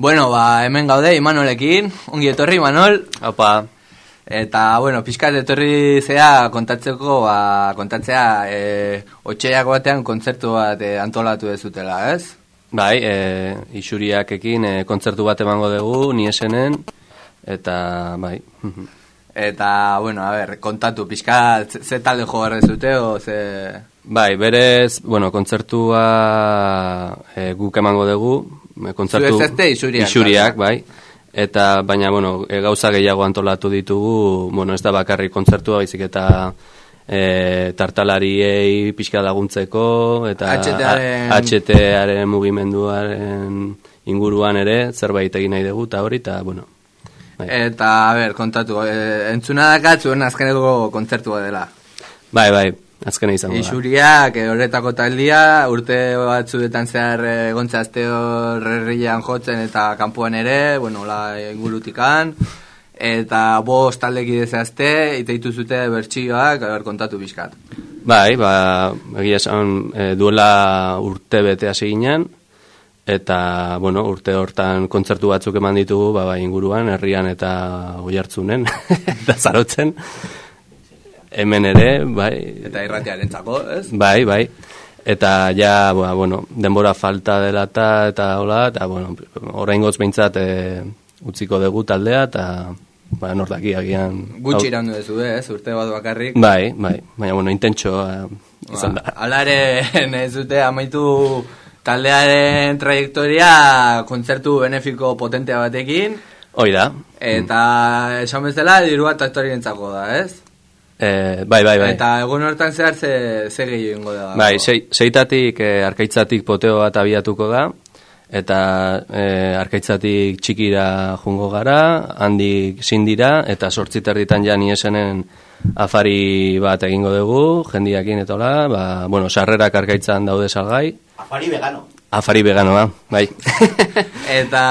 Bueno, ba, hemen gaude, Imanolekin, ongi etorri, Imanol. Opa. Eta, bueno, pixkat etorri zea kontatzeko, ba, kontatzea, e, otxeak batean kontzertu bat e, antolatu dezutela, ez? Bai, e, isuriakekin e, kontzertu bat emango dugu, ni esenen, eta, bai. eta, bueno, a ber, kontatu, pixkat, ze, talde jo zute, o ze... Bai, berez, bueno, kontzertua e, guk emango dugu, kontzertu isuriak, bai. Eta baina bueno, e, gauza gehiago antolatu ditugu, bueno, ez da bakarri kontzertua baizik eta e, tartalariei pixka laguntzeko eta HTaren mugimenduaren inguruan ere zerbait egin nahi dugu eta hori eta bueno. Bai. Eta a ber, kontatu, e, entzuna dakatzuen azkeneko kontzertua dela. Bai, bai, Azkena izango da. Isuriak, eh, horretako taldia, urte batzuetan zehar egontzazte eh, horrerrian jotzen eta kanpoan ere, bueno, la ingurutikan, eta bost taldeki dezazte, ite zute bertxioak, ber kontatu bizkat. Bai, ba, egia esan e, duela urte bete hasi ginen, eta, bueno, urte hortan kontzertu batzuk eman ditugu, ba, ba inguruan, herrian eta oi hartzunen, eta zarotzen, hemen ere, bai. Eta irratiaren txako, ez? Bai, bai. Eta ja, ba, bueno, denbora falta dela eta, eta hola, eta, bueno, orain goz behintzat e, utziko dugu taldea, eta, ba, nordaki agian... Gutxi irandu dezu, ez, urte bat bakarrik. Bai, bai, baina, bueno, intentxo uh, izan ba, da. Alare, ez dute, amaitu taldearen trajektoria kontzertu benefiko potentea batekin. Hoi da. Eta, esan bezala, diru bat da, ez? Eh, bai, bai, bai. Eta egun hortan zehar ze, ze gehiago da. Bai, sei, seitatik eh, arkaitzatik poteo bat abiatuko da, eta eh, arkaitzatik txikira jungo gara, handik sindira, eta sortziterritan ja esenen afari bat egingo dugu, jendiakin eta hola, ba, bueno, sarrerak arkaitzan daude salgai. Afari vegano. Afari vegano, bai. eta...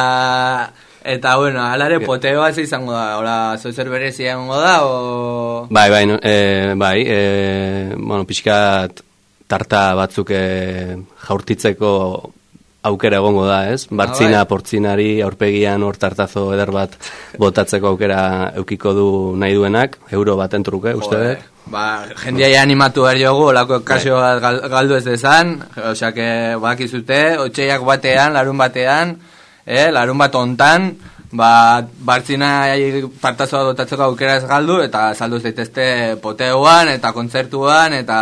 Eta, bueno, alare poteo hasi izango da, hola, zoizer berezi izango da, o... Bai, bai, e, bai, e, bueno, pixkat tarta batzuk e, jaurtitzeko aukera egongo da, ez? Ah, Bartzina, bai. portzinari, aurpegian hor tartazo eder bat botatzeko aukera eukiko du nahi duenak, euro baten truke, uste dut? Ba, jendia animatu behar jogu, olako kasio bai. bat galdu ez dezan, osea, que bakizute, otxeiak batean, larun batean, eh, larun bat ontan, ba, bartzina partazoa dotatzeko aukera ez galdu, eta saldu zaitezte poteuan, eta kontzertuan, eta...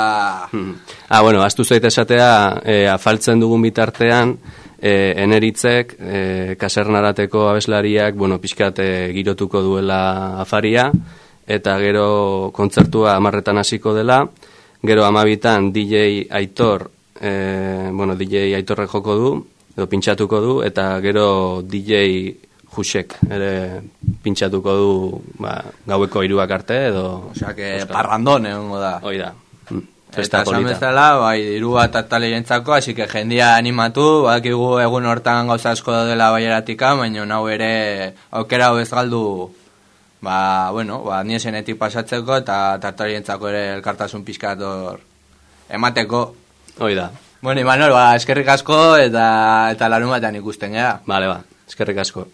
Hmm. Ah, bueno, astu zaite esatea, e, afaltzen dugun bitartean, e, eneritzek, e, kasernarateko abeslariak, bueno, pixkat girotuko duela afaria, eta gero kontzertua amarretan hasiko dela, gero amabitan DJ Aitor, e, bueno, DJ Aitorre joko du, edo pintxatuko du, eta gero DJ Jusek ere pintxatuko du ba, gaueko iruak arte, edo... Osea, que parrandon egon da. Hoi da. Mm, eta esan bezala, bai, irua tatale jentzako, hasi que jendia animatu, bakigu egun hortan gauza asko dela baieratika, baina nau ere aukera hau ez galdu, ba, bueno, ba, niesenetik pasatzeko, eta tatale jentzako ere elkartasun pixkator emateko. Hoi da. Bueno, Imanol, ba, eskerrik asko eta eta larun batean ikusten, ja. Vale, ba, eskerrik asko.